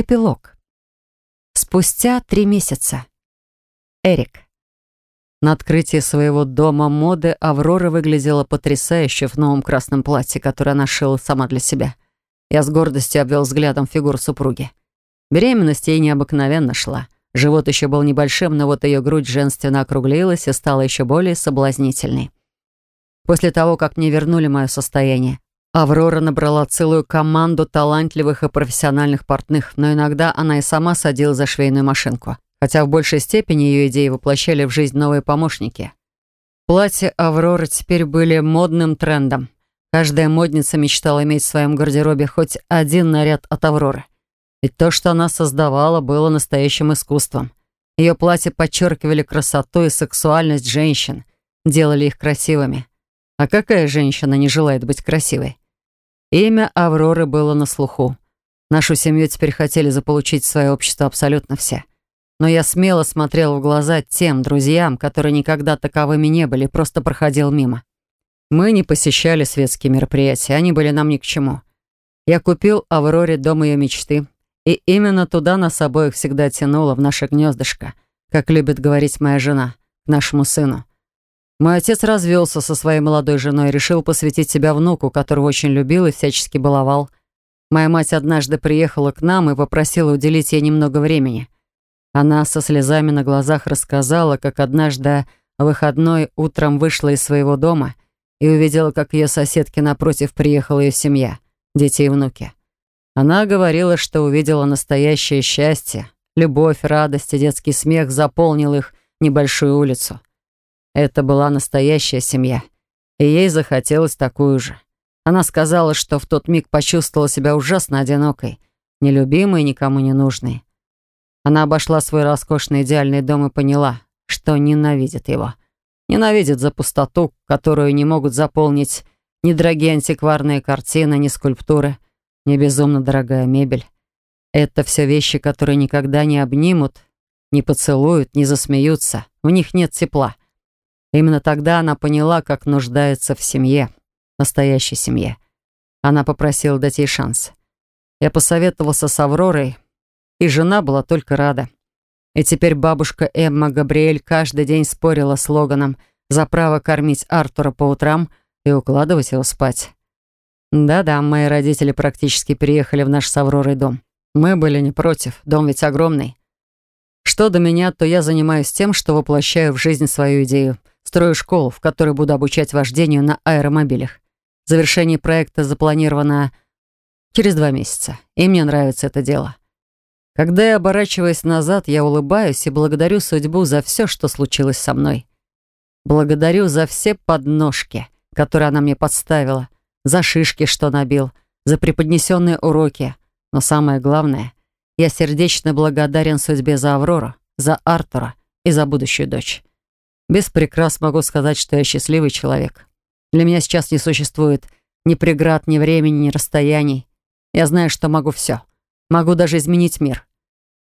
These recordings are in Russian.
Эпилог. Спустя три месяца. Эрик. На открытии своего дома моды Аврора выглядела потрясающе в новом красном платье, которое она шила сама для себя. Я с гордостью обвел взглядом фигуру супруги. Беременность ей необыкновенно шла. Живот еще был небольшим, но вот ее грудь женственно округлилась и стала еще более соблазнительной. После того, как мне вернули мое состояние, Аврора набрала целую команду талантливых и профессиональных портных, но иногда она и сама садила за швейную машинку хотя в большей степени ее идеи воплощали в жизнь новые помощники. Платья Авроры теперь были модным трендом. Каждая модница мечтала иметь в своем гардеробе хоть один наряд от Авроры. Ведь то, что она создавала, было настоящим искусством. Ее платья подчеркивали красоту и сексуальность женщин, делали их красивыми. А какая женщина не желает быть красивой? Имя Авроры было на слуху. Нашу семью теперь хотели заполучить в свое общество абсолютно все но я смело смотрел в глаза тем друзьям, которые никогда таковыми не были, просто проходил мимо. Мы не посещали светские мероприятия, они были нам ни к чему. Я купил Авроре дом ее мечты, и именно туда нас обоих всегда тянуло, в наше гнездышко, как любит говорить моя жена, к нашему сыну. Мой отец развелся со своей молодой женой и решил посвятить себя внуку, которого очень любил и всячески баловал. Моя мать однажды приехала к нам и попросила уделить ей немного времени — она со слезами на глазах рассказала, как однажды выходной утром вышла из своего дома и увидела, как ее соседки напротив приехала ее семья, дети и внуки. Она говорила, что увидела настоящее счастье, любовь, радость и детский смех заполнил их небольшую улицу. Это была настоящая семья, и ей захотелось такую же. Она сказала, что в тот миг почувствовала себя ужасно одинокой, нелюбимой и никому не нужной. Она обошла свой роскошный идеальный дом и поняла, что ненавидит его. Ненавидит за пустоту, которую не могут заполнить ни дорогие антикварные картины, ни скульптуры, ни безумно дорогая мебель. Это все вещи, которые никогда не обнимут, не поцелуют, не засмеются. В них нет тепла. Именно тогда она поняла, как нуждается в семье, настоящей семье. Она попросила дать ей шанс. Я посоветовался с Авророй, и жена была только рада. И теперь бабушка Эмма Габриэль каждый день спорила с Логаном за право кормить Артура по утрам и укладывать его спать. Да-да, мои родители практически переехали в наш с Авророй дом. Мы были не против, дом ведь огромный. Что до меня, то я занимаюсь тем, что воплощаю в жизнь свою идею. Строю школу, в которой буду обучать вождению на аэромобилях. Завершение проекта запланировано через два месяца, и мне нравится это дело. Когда я оборачиваюсь назад, я улыбаюсь и благодарю судьбу за все, что случилось со мной. Благодарю за все подножки, которые она мне подставила, за шишки, что набил, за преподнесенные уроки. Но самое главное, я сердечно благодарен судьбе за Аврору, за Артура и за будущую дочь. Без прикрас могу сказать, что я счастливый человек. Для меня сейчас не существует ни преград, ни времени, ни расстояний. Я знаю, что могу все. Могу даже изменить мир.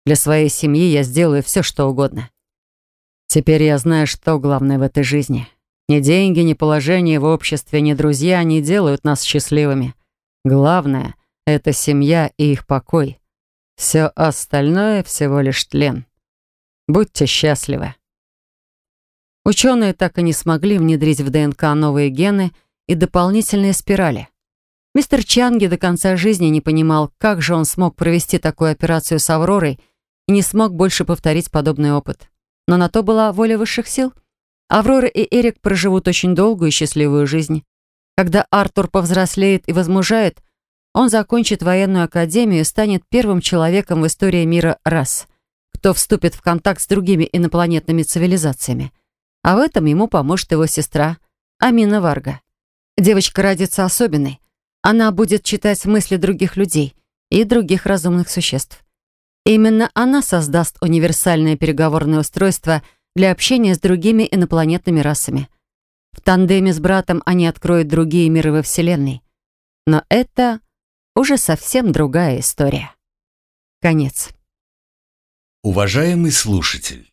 Для своей семьи я сделаю все, что угодно. Теперь я знаю, что главное в этой жизни. Ни деньги, ни положение в обществе, ни друзья не делают нас счастливыми. Главное — это семья и их покой. Все остальное — всего лишь тлен. Будьте счастливы. Ученые так и не смогли внедрить в ДНК новые гены и дополнительные спирали. Мистер Чанги до конца жизни не понимал, как же он смог провести такую операцию с Авророй — и не смог больше повторить подобный опыт. Но на то была воля высших сил. Аврора и Эрик проживут очень долгую и счастливую жизнь. Когда Артур повзрослеет и возмужает, он закончит военную академию и станет первым человеком в истории мира раз, кто вступит в контакт с другими инопланетными цивилизациями. А в этом ему поможет его сестра Амина Варга. Девочка родится особенной. Она будет читать мысли других людей и других разумных существ. Именно она создаст универсальное переговорное устройство для общения с другими инопланетными расами. В тандеме с братом они откроют другие миры во Вселенной. Но это уже совсем другая история. Конец. Уважаемый слушатель,